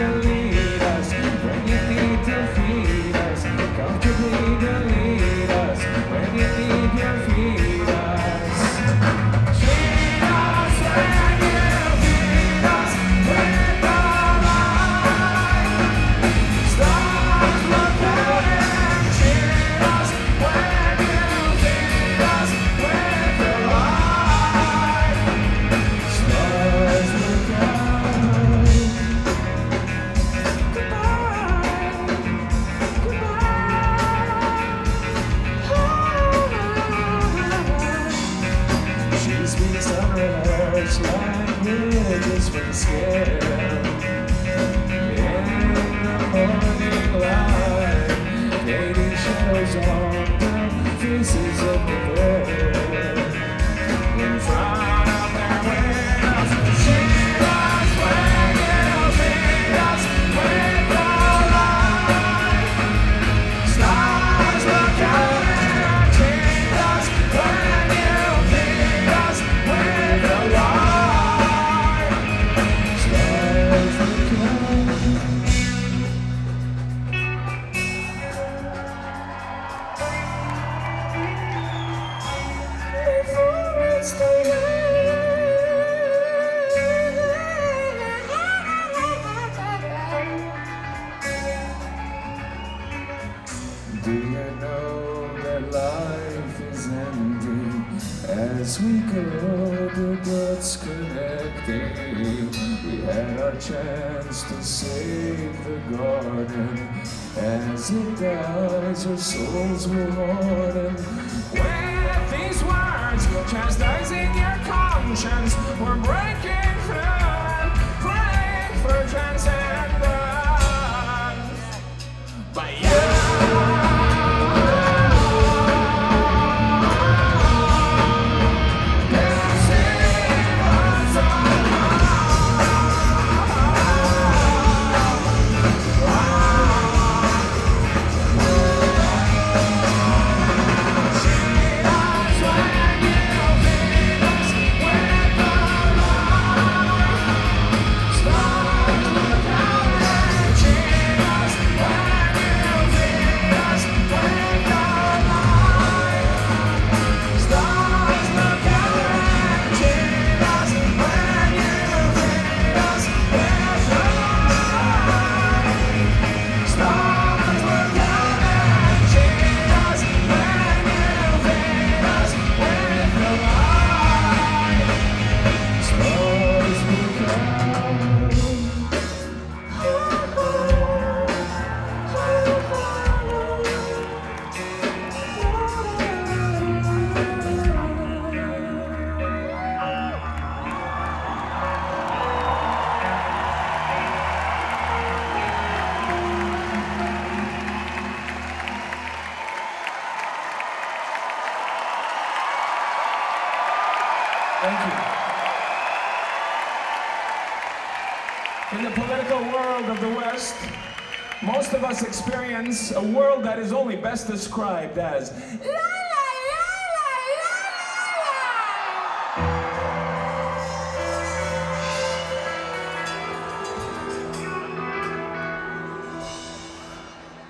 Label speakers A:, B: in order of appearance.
A: killed esquecer. As we go the dots connecting? We had our chance to save the garden. As it dies, our souls will mourn. With these words, chastising your conscience, we're breaking through and praying for transcendence. But Thank you. In the political world of the West, most of us experience a world that is only best described as.